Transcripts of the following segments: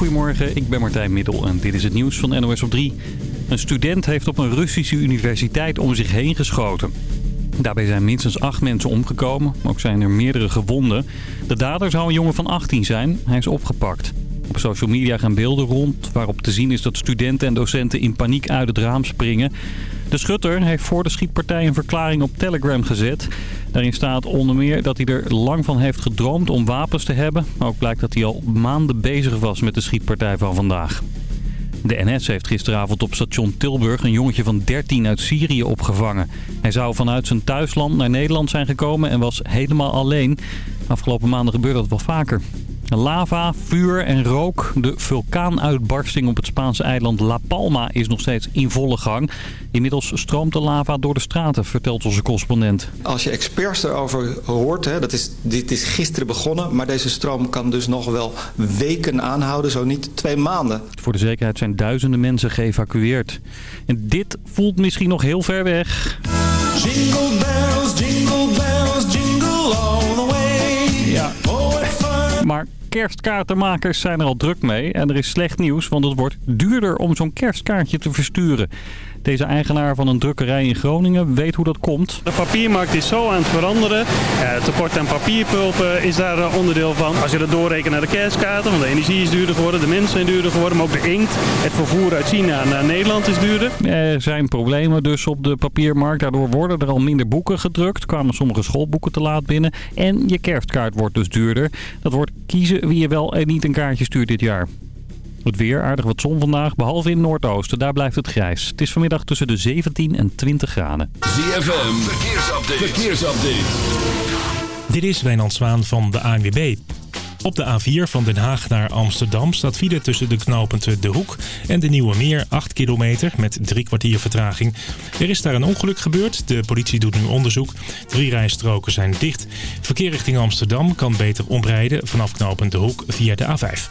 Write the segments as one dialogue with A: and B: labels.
A: Goedemorgen, ik ben Martijn Middel en dit is het nieuws van NOS op 3. Een student heeft op een Russische universiteit om zich heen geschoten. Daarbij zijn minstens acht mensen omgekomen, ook zijn er meerdere gewonden. De dader zou een jongen van 18 zijn, hij is opgepakt. Op social media gaan beelden rond waarop te zien is dat studenten en docenten in paniek uit het raam springen. De schutter heeft voor de schietpartij een verklaring op Telegram gezet. Daarin staat onder meer dat hij er lang van heeft gedroomd om wapens te hebben. Maar ook blijkt dat hij al maanden bezig was met de schietpartij van vandaag. De NS heeft gisteravond op station Tilburg een jongetje van 13 uit Syrië opgevangen. Hij zou vanuit zijn thuisland naar Nederland zijn gekomen en was helemaal alleen. Afgelopen maanden gebeurde dat wel vaker. Lava, vuur en rook. De vulkaanuitbarsting op het Spaanse eiland La Palma is nog steeds in volle gang. Inmiddels stroomt de lava door de straten, vertelt onze correspondent.
B: Als je experts erover hoort, hè, dat is, dit is gisteren begonnen... maar deze stroom kan dus nog wel weken aanhouden, zo niet twee maanden.
A: Voor de zekerheid zijn duizenden mensen geëvacueerd. En dit voelt misschien nog heel ver weg. Jingle bells, jingle bells, jingle all the way. Ja. Maar kerstkaartenmakers zijn er al druk mee. En er is slecht nieuws, want het wordt duurder om zo'n kerstkaartje te versturen. Deze eigenaar van een drukkerij in Groningen weet hoe dat komt.
C: De papiermarkt is zo aan het veranderen. het tekort aan papierpulpen is daar eh, onderdeel van. Als je dat doorrekent naar de kerstkaarten, want de energie is duurder geworden, de mensen zijn duurder geworden, maar ook de inkt. Het vervoer uit China naar Nederland is duurder.
A: Er zijn problemen dus op de papiermarkt. Daardoor worden er al minder boeken gedrukt. Kwamen sommige schoolboeken te laat binnen. En je kerstkaart wordt dus duurder. Dat wordt kiezen wie je wel en niet een kaartje stuurt dit jaar. Het weer, aardig wat zon vandaag, behalve in het noordoosten. Daar blijft het grijs. Het is vanmiddag tussen de 17 en 20 graden.
D: ZFM, verkeersupdate. verkeersupdate.
E: Dit is Wijnand Zwaan van de ANWB. Op de A4 van Den Haag naar Amsterdam staat file tussen de knooppunten De Hoek en de Nieuwe Meer 8 kilometer met drie kwartier vertraging. Er is daar een ongeluk gebeurd. De politie doet nu onderzoek. Drie rijstroken zijn dicht. Verkeer richting Amsterdam kan beter omrijden vanaf knooppunt De Hoek via de A5.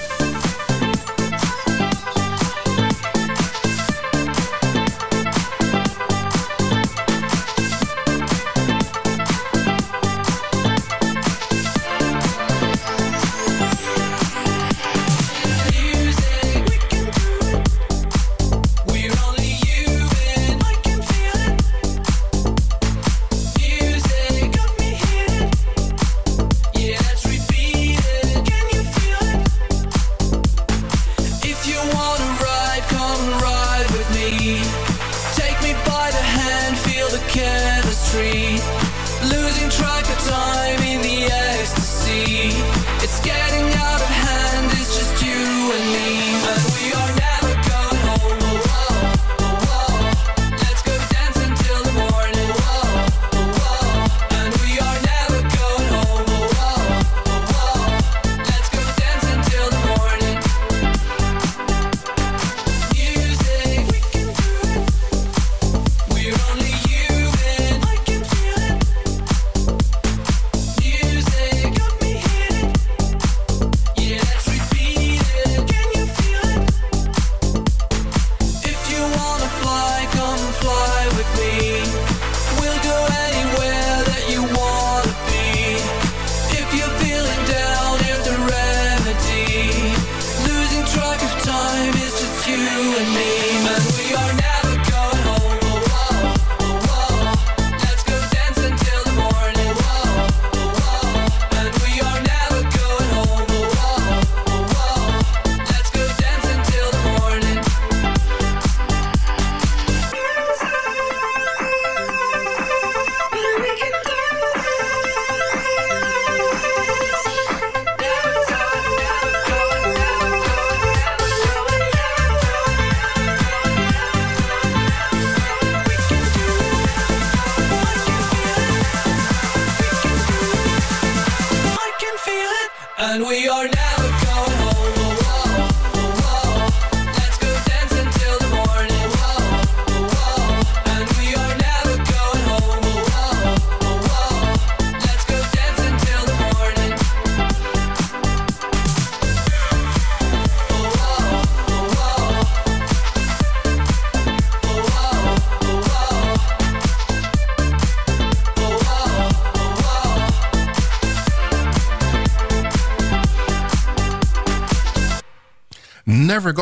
F: And we
G: are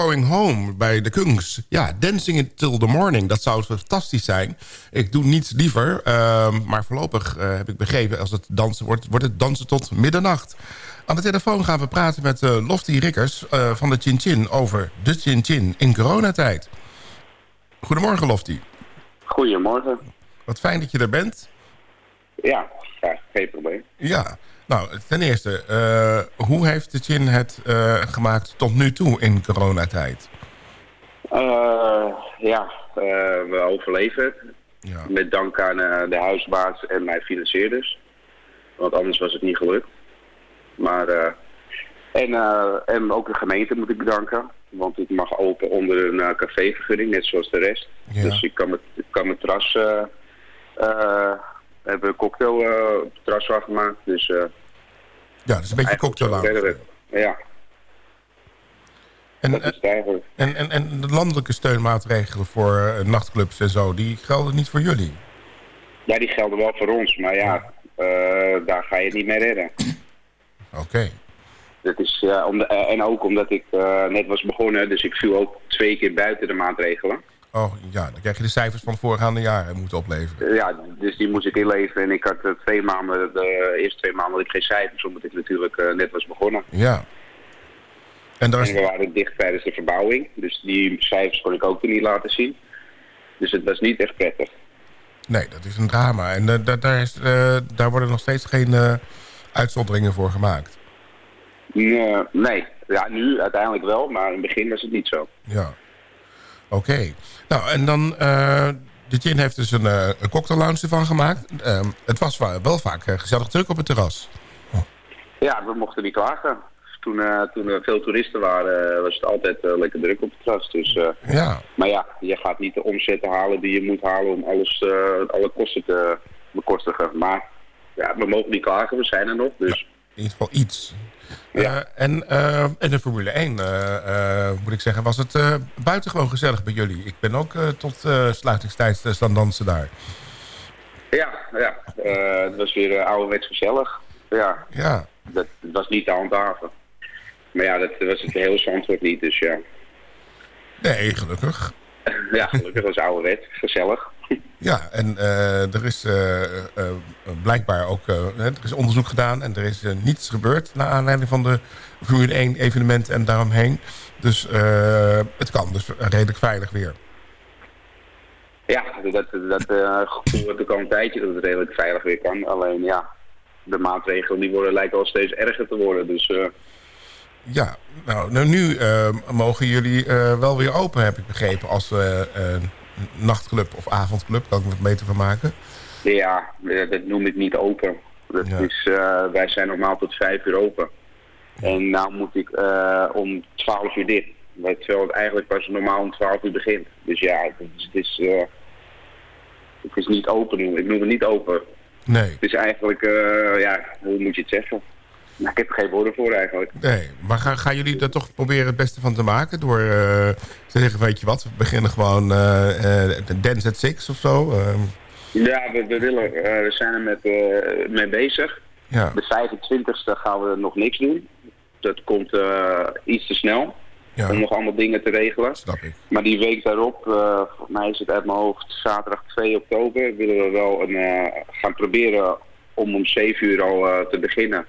G: Going Home bij de Kungs. Ja, Dancing Until the Morning. Dat zou fantastisch zijn. Ik doe niets liever. ehm, maar voorlopig eh, heb ik begrepen... als het dansen wordt, wordt het dansen tot middernacht. Aan de telefoon gaan we praten met eh, Lofty Rikkers eh, van de Chin Chin... over de Chin Chin in coronatijd. Goedemorgen, Lofty.
H: Goedemorgen.
G: Wat fijn dat je er bent.
H: Ja, graag, geen probleem.
G: Ja, nou, ten eerste, eh, hoe heeft de Chin het eh, gemaakt tot nu toe in coronatijd?
H: Eh, ja, we overleven het.
G: Ja.
H: Met dank aan de huisbaas en mijn financierders. Want anders was het niet gelukt. Maar, en, en ook de gemeente moet ik bedanken. Want ik mag open onder een cafévergunning, net zoals de rest.
G: Ja.
H: Dus ik kan, met, ik kan mijn terras... we hebben een cocktail op het terras afgemaakt. Dus,
G: Ja, dat is een beetje cocktail
H: verder. Ja,
G: En,
H: eigenlijk.
G: en, en, en de landelijke steunmaatregelen voor eh, nachtclubs en zo, die gelden niet voor jullie?
H: Ja, die gelden wel voor ons, maar ja, eh, daar ga je het niet mee redden.
G: Oké.
H: Dat is, eh, om de- eh, en ook omdat ik eh, net was begonnen, dus ik viel ook twee keer buiten de maatregelen.
G: Oh ja, dan krijg je de cijfers van voorgaande jaren moeten opleveren.
H: Ja, dus die moest ik inleveren en ik had eh, twee maanden, de eerste twee maanden had ik geen cijfers, omdat ik natuurlijk eh, net was begonnen.
G: Ja. En daar
H: En
G: is,
H: we waren dicht tijdens de verbouwing, dus die cijfers kon ik ook niet laten zien. Dus het was niet echt prettig.
G: nee, dat is een drama. En eh, daar, is, daar worden nog steeds geen uitzonderingen voor gemaakt.
H: Nee, nee, ja, nu uiteindelijk wel, maar in het begin was het niet zo.
G: Ja. Oké. Nou, en dan... eh, de Gin heeft dus een, eh, een cocktail lounge ervan gemaakt. Ehm, het was wa- wel vaak eh, gezellig druk op het terras.
H: Ja, we mochten niet klagen. Toen, toen er veel toeristen waren, was het altijd lekker druk op het terras. Dus,
G: Ja.
H: maar ja, je gaat niet de omzet halen die je moet halen om alles, alle kosten te bekostigen. Maar ja, we mogen niet klagen, we zijn er nog. Dus
G: In ieder geval iets.
H: Ja.
G: Eh, en, eh, en de Formule 1, eh, moet ik zeggen, was het buitengewoon gezellig bij jullie. Ik ben ook tot sluitingstijd staan dansen daar.
H: ja, ja het was weer uh, ouderwets gezellig. Ja,
G: Ja,
H: dat, was niet te handhaven. Maar ja, dat was het hele Zandvoort niet, dus ja.
G: nee, gelukkig.
H: Ja, gelukkig was ouderwets, gezellig.
G: Ja, en eh, er is eh, eh, blijkbaar ook er is onderzoek gedaan... en er is niets gebeurd naar aanleiding van de Formule 1 evenement en daaromheen. Dus het kan dus redelijk veilig weer.
H: Ja, dat, dat gevoel had ik al een tijdje dat het redelijk veilig weer kan. Alleen ja, de maatregelen die worden, lijken wel steeds erger te worden. Dus
G: Ja, nou, nou, nu mogen jullie wel weer open, heb ik begrepen... als nachtclub of avondclub, kan ik me het beter van maken.
H: ja, dat noem ik niet open. Dat
G: Ja.
H: is, eh, wij zijn normaal tot vijf uur open. En nou moet ik eh, om twaalf uur dicht. Terwijl het eigenlijk pas normaal om twaalf uur begint. Dus ja, het is, het is, eh, het is niet open. Ik noem het niet open.
G: Nee,
H: Het is eigenlijk, ja, hoe moet je het zeggen? Nou, ik heb er geen woorden voor eigenlijk.
G: nee. Maar gaan, gaan jullie er toch proberen het beste van te maken... door eh, te zeggen, weet je wat, we beginnen gewoon eh Dance at Six of zo? Ehm,
H: Ja, we, we, willen, we zijn er met, mee bezig.
G: ja,
H: De 25e gaan we nog niks doen. Dat komt iets te snel
G: ja,
H: om nog allemaal dingen te regelen.
G: snap ik.
H: Maar die week daarop, eh volgens mij is het uit mijn hoofd zaterdag 2 oktober, willen we wel een, gaan proberen om om 7 uur al te beginnen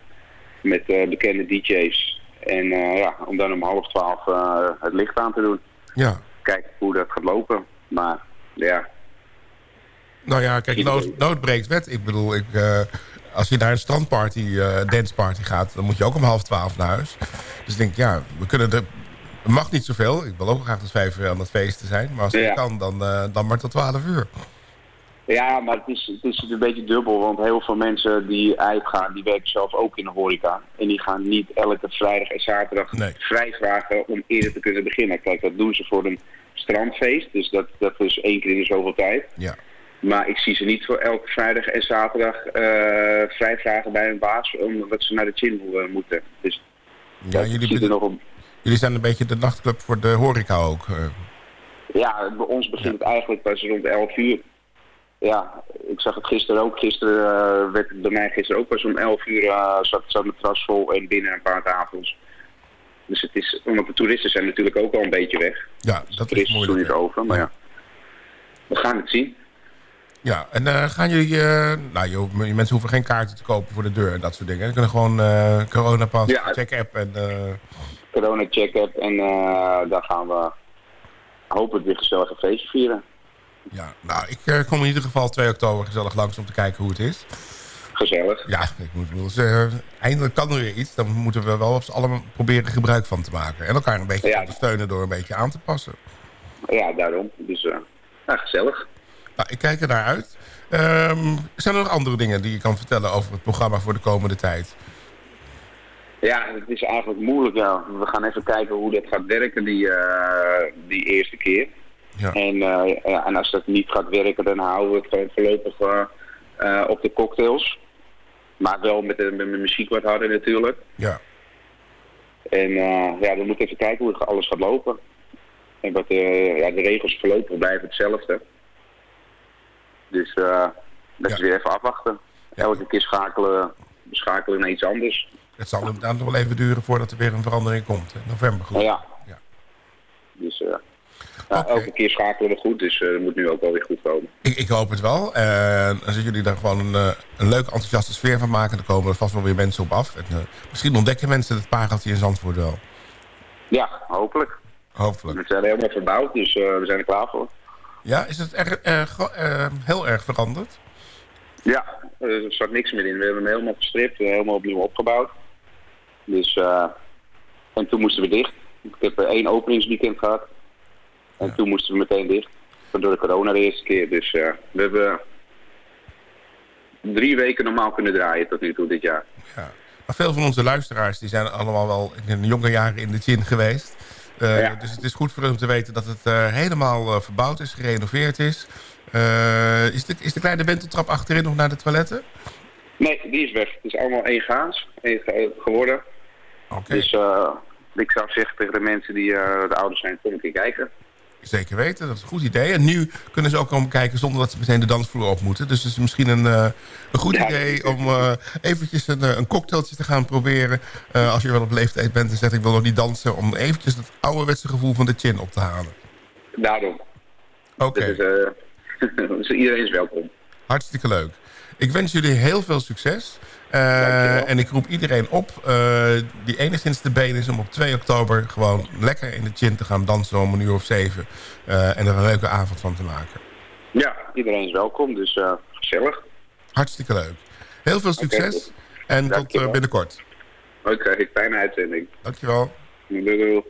H: met eh, bekende DJ's. En eh, ja, om dan om half 12 eh, het licht aan te doen.
G: Ja,
H: Kijken hoe dat gaat lopen. Maar ja,
G: nou ja, kijk, nood, nood breekt wet. Ik bedoel, ik, als je naar een strandparty, eh danceparty gaat... dan moet je ook om half twaalf naar huis. Dus ik denk, ja, we kunnen er... Het mag niet zoveel. Ik wil ook graag tot vijf uur aan het feest te zijn. Maar als het
H: Ja.
G: kan, dan, dan maar tot twaalf uur.
H: Ja, maar het is, het is een beetje dubbel, want heel veel mensen die uitgaan, die werken zelf ook in de horeca. En die gaan niet elke vrijdag en zaterdag
G: Nee.
H: vrij vragen om eerder te kunnen beginnen. Kijk, dat doen ze voor een strandfeest, dus dat, dat is één keer in de zoveel tijd.
G: Ja,
H: Maar ik zie ze niet voor elke vrijdag en zaterdag eh vrij vragen bij hun baas, omdat ze naar de gym eh, moeten. Dus
G: ja jullie,
H: er nog op.
G: jullie zijn een beetje de nachtclub voor de horeca ook. eh.
H: Ja, bij ons begint het eigenlijk pas rond 11 uur. Ja, ik zag het gisteren ook. Gisteren eh, werd het bij mij gisteren ook pas om 11 uur uh, zat, zat mijn terras vol en binnen een paar tafels. Dus het is, want de toeristen zijn natuurlijk ook al een beetje weg.
G: Ja, dat is
H: Toeristen doen
G: moeilijk.
H: over, maar ja. We gaan het zien.
G: Ja, en eh, gaan jullie... eh, nou, je, mensen hoeven geen kaarten te kopen voor de deur en dat soort dingen. Ze kunnen gewoon eh coronapas,
H: Ja.
G: check-app en... eh,
H: Corona check-up en eh, daar gaan we hopelijk weer gezellig een feestje vieren.
G: Ja, nou, ik eh, kom in ieder geval 2 oktober gezellig langs om te kijken hoe het is.
H: Gezellig.
G: Ja, ik moet wel zeggen, eindelijk kan er weer iets. Dan moeten we wel op z'n allen proberen gebruik van te maken. En elkaar een beetje
H: Ja.
G: te ondersteunen door een beetje aan te passen.
H: Ja, daarom. Dus eh ja, gezellig.
G: Nou, ik kijk er naar uit. Ehm, zijn er nog andere dingen die je kan vertellen over het programma voor de komende tijd?
H: Ja, het is eigenlijk moeilijk. Ja. We gaan even kijken hoe dat gaat werken die, eh, die eerste keer.
G: Ja.
H: En, eh, ja, en als dat niet gaat werken, dan houden we het gewoon voorlopig eh, eh, op de cocktails. Maar wel met de, met de muziek wat harder natuurlijk.
G: Ja.
H: En ja, we moeten even kijken hoe alles gaat lopen. En wat, ja, de regels voorlopig blijven hetzelfde. Dus dat is weer even afwachten. Elke keer schakelen, schakelen naar iets anders.
G: Het zal inderdaad nog wel even duren voordat er weer een verandering komt. In november goed.
H: Ja.
G: Ja.
H: Dus eh, ja, elke keer schakelen we goed, dus eh, dat moet nu ook wel weer goed komen.
G: Ik, ik hoop het wel. En als jullie daar gewoon een, eh, een leuke, enthousiaste sfeer van maken... dan komen er vast wel weer mensen op af. En, eh, misschien ontdekken mensen het pareltje in Zandvoort wel.
H: Ja, hopelijk.
G: Hopelijk.
H: We zijn helemaal verbouwd, dus eh, we zijn er klaar voor.
G: Ja, is het erg, erg, eh, heel erg veranderd?
H: Ja, er zat niks meer in. We hebben hem helemaal gestript, helemaal opnieuw opgebouwd. Dus, eh, en toen moesten we dicht. Ik heb eh, één openingsweekend gehad. En toen moesten we meteen dicht. Door de corona de eerste keer. Dus eh, we hebben drie weken normaal kunnen draaien tot nu toe dit jaar.
G: Ja. Maar veel van onze luisteraars die zijn allemaal wel in hun jonge jaren in de gin geweest. Eh,
H: Ja.
G: Dus het is goed voor hun om te weten dat het eh, helemaal eh, verbouwd is, gerenoveerd is. Eh, is, de, is de kleine wenteltrap achterin nog naar de toiletten?
H: Nee, die is weg. Het is allemaal één gaans één ge- geworden.
G: Oké,
H: Dus eh, ik zou zeggen tegen de mensen die eh, de ouders zijn, kom een keer kijken.
G: Zeker weten. Dat is een goed idee. En nu kunnen ze ook komen kijken zonder dat ze meteen de dansvloer op moeten. Dus het is misschien een, eh, een goed
H: Ja,
G: idee om eh, eventjes een, eh, een cocktailtje te gaan proberen. Als je wel op leeftijd bent en zegt ik wil nog niet dansen. Om eventjes het ouderwetse gevoel van de chin op te halen.
H: Daarom.
G: Oké.
H: Dus iedereen is welkom.
G: Hartstikke leuk. Ik wens jullie heel veel succes. Eh, en ik roep iedereen op eh, die enigszins te been is... om op 2 oktober gewoon lekker in de chin te gaan dansen om een uur of zeven. eh, en er een leuke avond van te maken.
H: Ja, iedereen is welkom, dus eh, gezellig.
G: Hartstikke leuk. Heel veel succes en tot
H: Dankjewel.
G: binnenkort.
H: Oké, fijne uitzending.
G: Dankjewel.
H: Doei, doei.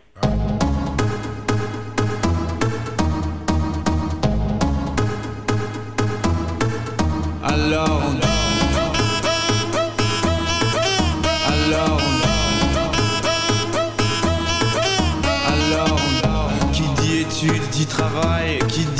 F: Alors on Alors Alors Qui dit études dit travail Qui dit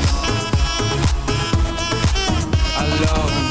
F: alors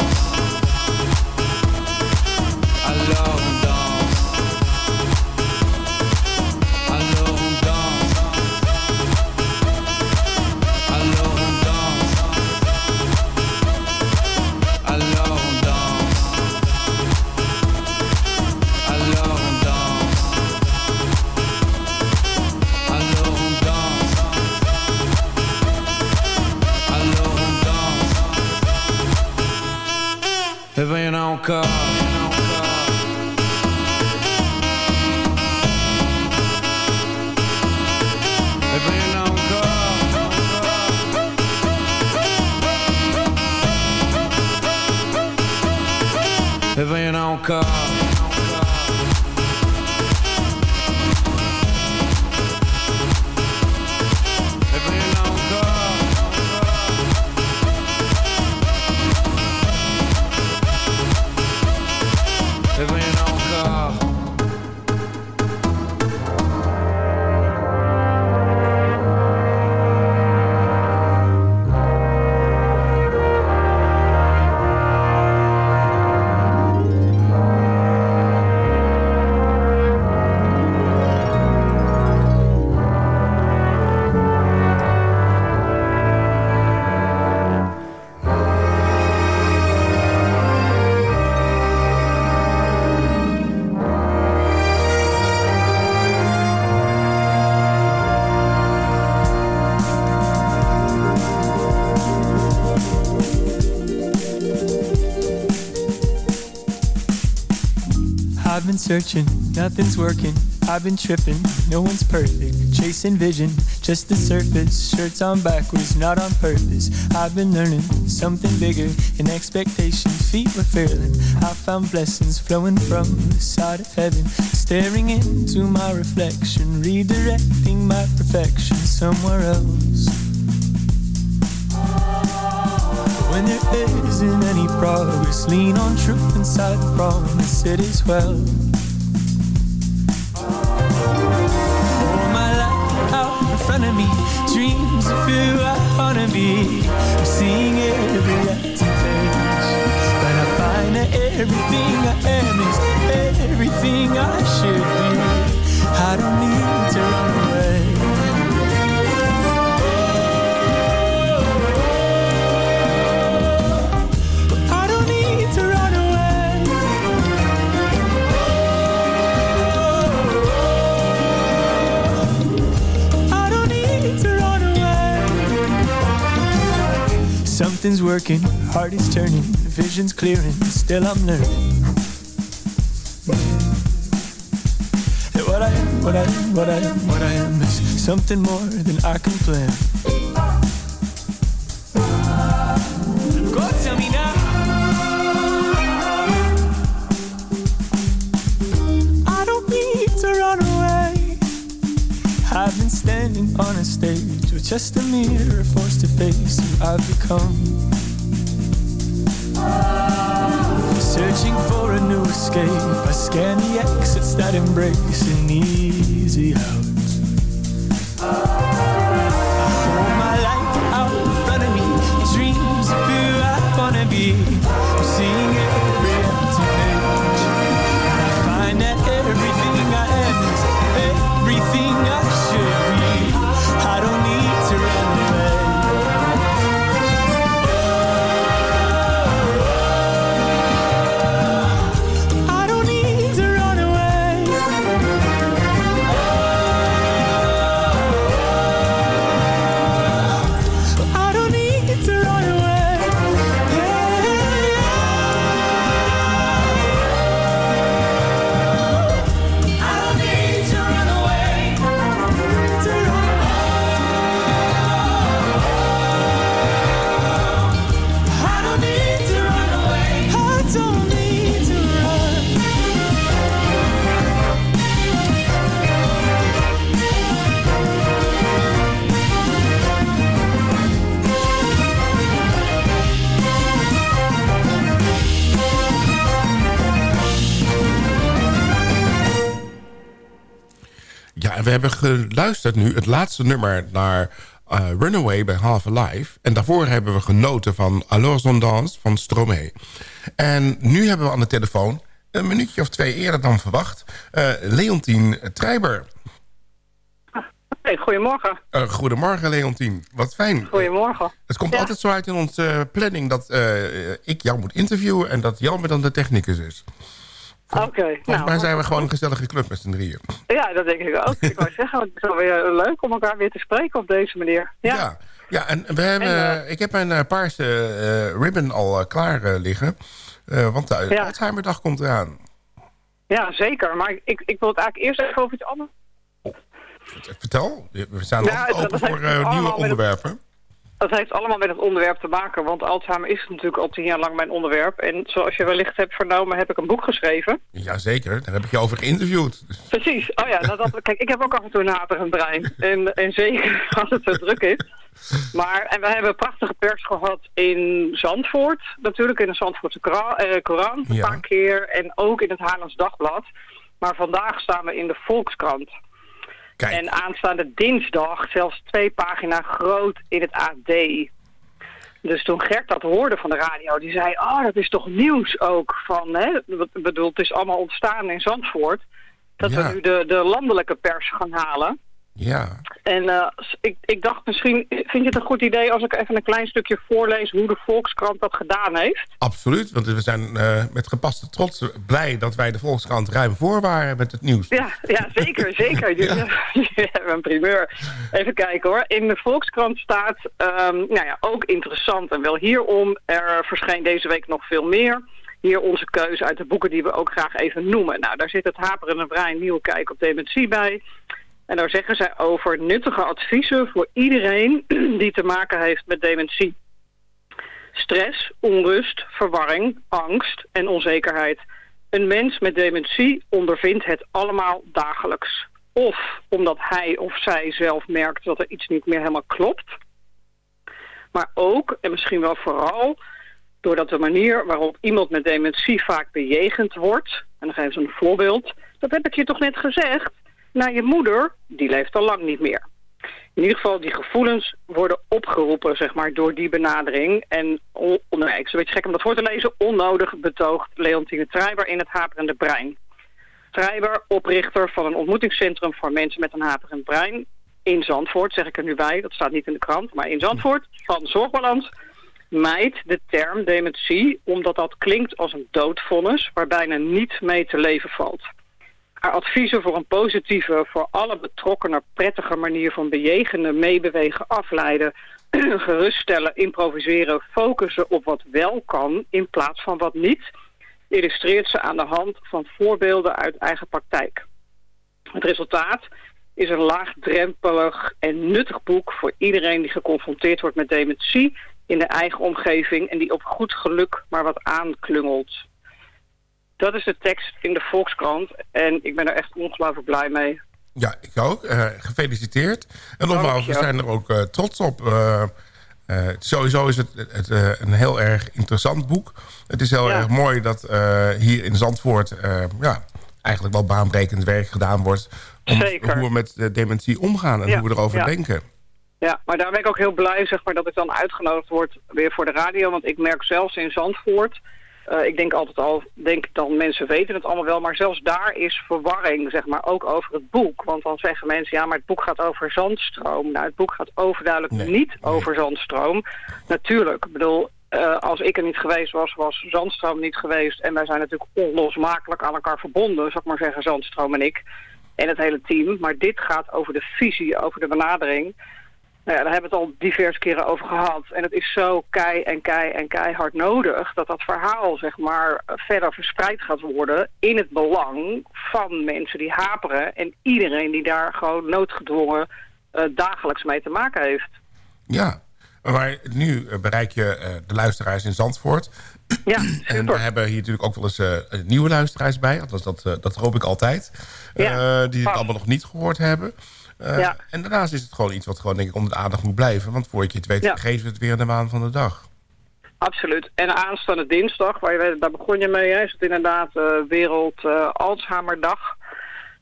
I: Searching, nothing's working. I've been tripping, no one's perfect. Chasing vision, just the surface. Shirts on backwards, not on purpose. I've been learning something bigger. In expectation, feet were failing. I found blessings flowing from the side of heaven. Staring into my reflection, redirecting my perfection somewhere else. There isn't any progress, lean on truth inside the promise. It is well. All my life out in front of me, dreams of who I wanna be. I'm seeing every empty page, but I find that everything I am is everything I should be. I don't need to run Something's working, heart is turning, vision's clearing, still I'm learning. That What I am, what I am, what I am, what I am is something more than I can plan. Go tell me now. I don't need to run away. I've been standing on a stage with just a mirror forced to face who I've become. Escape. I scan the exits that embrace an easy out.
G: Geluisterd nu het laatste nummer naar uh, Runaway bij Half Alive. En daarvoor hebben we genoten van Alors on Dance van Stromae. En nu hebben we aan de telefoon, een minuutje of twee eerder dan verwacht... Uh, Leontien Treiber.
J: Hey, goedemorgen.
G: Uh, goedemorgen, Leontien. Wat fijn.
J: Goedemorgen.
G: Het komt altijd zo uit in onze planning dat ik jou moet interviewen... en dat Jelmer dan de technicus is.
J: Oké. Okay,
G: Volgens nou, mij zijn we gewoon een gezellige club met z'n drieën.
J: Ja, dat denk ik ook. ik wou zeggen, het is wel weer leuk om elkaar weer te spreken op deze manier. Ja,
G: ja, ja en we hebben, en, uh, ik heb mijn paarse uh, ribbon al klaar liggen. want de ja. Alzheimerdag komt eraan.
J: Ja, zeker. Maar ik, ik wil het eigenlijk eerst even over iets anders.
G: Oh, vertel. We zijn ja, altijd open voor nieuwe onderwerpen.
J: Dat heeft allemaal met het onderwerp te maken, want Alzheimer is natuurlijk al tien jaar lang mijn onderwerp. En zoals je wellicht hebt vernomen, heb ik een boek geschreven.
G: Jazeker, daar heb ik je over geïnterviewd.
J: Precies, oh ja, nou dat, kijk, ik heb ook af en toe een haperend brein. En, en zeker als het zo druk is. Maar, en we hebben prachtige pers gehad in Zandvoort, natuurlijk in de Zandvoortse Koran, een paar keer. En ook in het Haarlands Dagblad. Maar vandaag staan we in de Volkskrant. En aanstaande dinsdag zelfs twee pagina groot in het AD. Dus toen Gert dat hoorde van de radio, die zei... oh, dat is toch nieuws ook van... Hè? Ik bedoel, het is allemaal ontstaan in Zandvoort... dat we nu de, de landelijke pers gaan halen.
G: Ja.
J: En uh, ik, ik dacht misschien, vind je het een goed idee als ik even een klein stukje voorlees hoe de Volkskrant dat gedaan heeft?
G: Absoluut, want we zijn uh, met gepaste trots blij dat wij de Volkskrant ruim voor waren met het nieuws.
J: Ja, ja zeker, zeker. ja. Je hebben een primeur. Even kijken hoor. In de Volkskrant staat, um, nou ja, ook interessant en wel hierom, er verscheen deze week nog veel meer hier onze keuze uit de boeken die we ook graag even noemen. Nou, daar zit het Haperende Brein Nieuwe Kijk op Dementie bij. En daar zeggen zij over nuttige adviezen voor iedereen die te maken heeft met dementie. Stress, onrust, verwarring, angst en onzekerheid. Een mens met dementie ondervindt het allemaal dagelijks. Of omdat hij of zij zelf merkt dat er iets niet meer helemaal klopt. Maar ook, en misschien wel vooral, doordat de manier waarop iemand met dementie vaak bejegend wordt... en dan geven ze een voorbeeld, dat heb ik je toch net gezegd naar je moeder, die leeft al lang niet meer. In ieder geval, die gevoelens worden opgeroepen, zeg maar, door die benadering. En, on, nee, ik beetje gek om dat voor te lezen, onnodig betoogt Leontine Treiber in het Haperende Brein. Treiber, oprichter van een ontmoetingscentrum voor mensen met een haperend brein in Zandvoort, zeg ik er nu bij, dat staat niet in de krant, maar in Zandvoort, van Zorgbalans, mijt de term dementie omdat dat klinkt als een doodvonnis waar bijna niet mee te leven valt. Haar adviezen voor een positieve, voor alle betrokkenen prettige manier van bejegenen, meebewegen, afleiden, geruststellen, improviseren, focussen op wat wel kan in plaats van wat niet, illustreert ze aan de hand van voorbeelden uit eigen praktijk. Het resultaat is een laagdrempelig en nuttig boek voor iedereen die geconfronteerd wordt met dementie in de eigen omgeving en die op goed geluk maar wat aanklungelt. Dat is de tekst in de Volkskrant. En ik ben er echt ongelooflijk blij mee.
G: Ja, ik ook. Uh, gefeliciteerd. En nogmaals, we zijn er ook uh, trots op. Uh, sowieso is het, het een heel erg interessant boek. Het is heel erg mooi dat hier in Zandvoort... ja, eigenlijk wel baanbrekend werk gedaan wordt... om Zeker. hoe we met de dementie omgaan en hoe we erover denken.
J: Ja, maar daar ben ik ook heel blij zeg maar, dat ik dan uitgenodigd word weer voor de radio. Want ik merk zelfs in Zandvoort uh, ik denk altijd al, denk dan mensen weten het allemaal wel, maar zelfs daar is verwarring, zeg maar, ook over het boek. Want dan zeggen mensen, ja, maar het boek gaat over zandstroom. Nou, het boek gaat overduidelijk niet over zandstroom. Natuurlijk, ik bedoel, uh, als ik er niet geweest was, was zandstroom niet geweest. En wij zijn natuurlijk onlosmakelijk aan elkaar verbonden, zou ik maar zeggen, zandstroom en ik. En het hele team. Maar dit gaat over de visie, over de benadering. Nou ja, daar hebben we het al diverse keren over gehad. En het is zo kei en kei en keihard nodig... dat dat verhaal zeg maar, verder verspreid gaat worden... in het belang van mensen die haperen... en iedereen die daar gewoon noodgedwongen uh, dagelijks mee te maken heeft.
G: Ja, maar nu bereik je uh, de luisteraars in Zandvoort.
J: Ja, super.
G: En we hebben hier natuurlijk ook wel eens uh, nieuwe luisteraars bij. Althans, dat, dat hoop ik altijd. Ja. die het allemaal nog niet gehoord hebben. Uh, ja. En daarnaast is het gewoon iets wat gewoon denk ik onder de aandacht moet blijven. Want voordat je het weet, ja. geven we het weer in de maan van de dag.
J: Absoluut. En aanstaande dinsdag, waar je, daar begon je mee, is het inderdaad uh, Wereld uh, Alzheimerdag.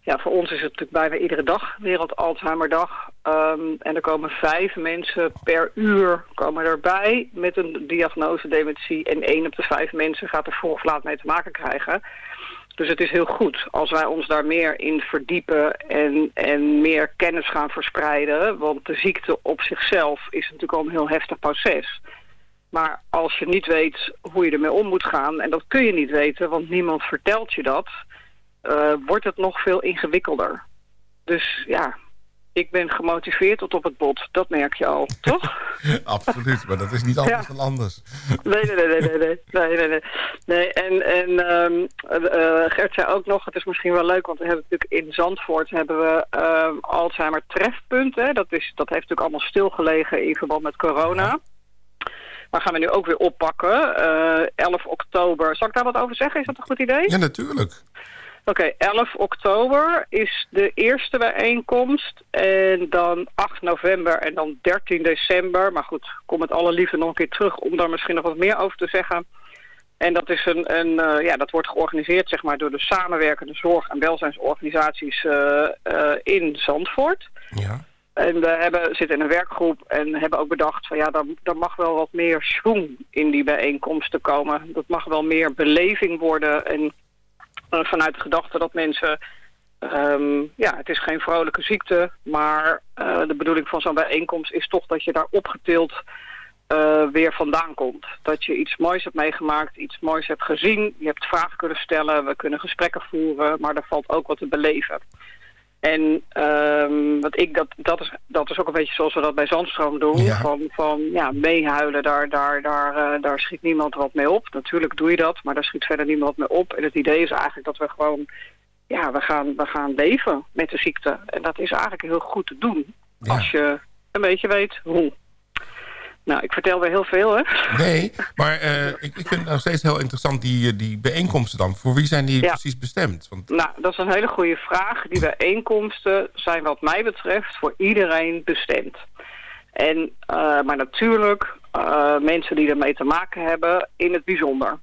J: ja, voor ons is het natuurlijk bijna iedere dag Wereld Alzheimerdag. Um, en er komen vijf mensen per uur komen erbij met een diagnose dementie. En één op de vijf mensen gaat er vroeg of laat mee te maken krijgen. Dus het is heel goed als wij ons daar meer in verdiepen en, en meer kennis gaan verspreiden. Want de ziekte op zichzelf is natuurlijk al een heel heftig proces. Maar als je niet weet hoe je ermee om moet gaan, en dat kun je niet weten, want niemand vertelt je dat, uh, wordt het nog veel ingewikkelder. Dus ja, ik ben gemotiveerd tot op het bot. Dat merk je al, toch?
G: Absoluut, maar dat is niet anders dan anders.
J: Nee, nee, nee, nee, nee, nee, nee, en en um, uh, Gert zei ook nog, het is misschien wel leuk, want we hebben natuurlijk in Zandvoort hebben we uh, Alzheimer trefpunten. Dat, is, dat heeft natuurlijk allemaal stilgelegen in verband met corona. Ja. Maar gaan we nu ook weer oppakken. 11 oktober. Zal ik daar wat over zeggen? Is dat een goed idee?
G: Ja, natuurlijk.
J: Oké, okay, 11 oktober is de eerste bijeenkomst. En dan 8 november en dan 13 december. Maar goed, kom het alle liefde nog een keer terug om daar misschien nog wat meer over te zeggen. En dat, is een, een, uh, ja, dat wordt georganiseerd zeg maar, door de samenwerkende zorg- en welzijnsorganisaties uh, uh, in Zandvoort.
G: Ja.
J: En we hebben, zitten in een werkgroep en hebben ook bedacht van ja, er mag wel wat meer schwung in die bijeenkomsten komen. Dat mag wel meer beleving worden en vanuit de gedachte dat mensen... Um, ja, het is geen vrolijke ziekte, maar uh, de bedoeling van zo'n bijeenkomst is toch dat je daar opgetild uh, weer vandaan komt. Dat je iets moois hebt meegemaakt, iets moois hebt gezien. Je hebt vragen kunnen stellen, we kunnen gesprekken voeren, maar er valt ook wat te beleven. En um, wat ik, dat, dat, is, dat is ook een beetje zoals we dat bij Zandstroom doen.
G: Ja.
J: Van, van ja, meehuilen, daar, daar, daar, uh, daar schiet niemand wat mee op. Natuurlijk doe je dat, maar daar schiet verder niemand mee op. En het idee is eigenlijk dat we gewoon, ja, we gaan, we gaan leven met de ziekte. En dat is eigenlijk heel goed te doen.
G: Ja.
J: Als je een beetje weet hoe. Nou, ik vertel weer heel veel, hè?
G: Nee, maar uh, ik, ik vind het nog steeds heel interessant, die, die bijeenkomsten dan. Voor wie zijn die
J: Ja.
G: precies bestemd? Want,
J: Nou, dat is een hele goede vraag. Die bijeenkomsten zijn wat mij betreft voor iedereen bestemd. En, uh, maar natuurlijk uh, mensen die ermee te maken hebben in het bijzonder.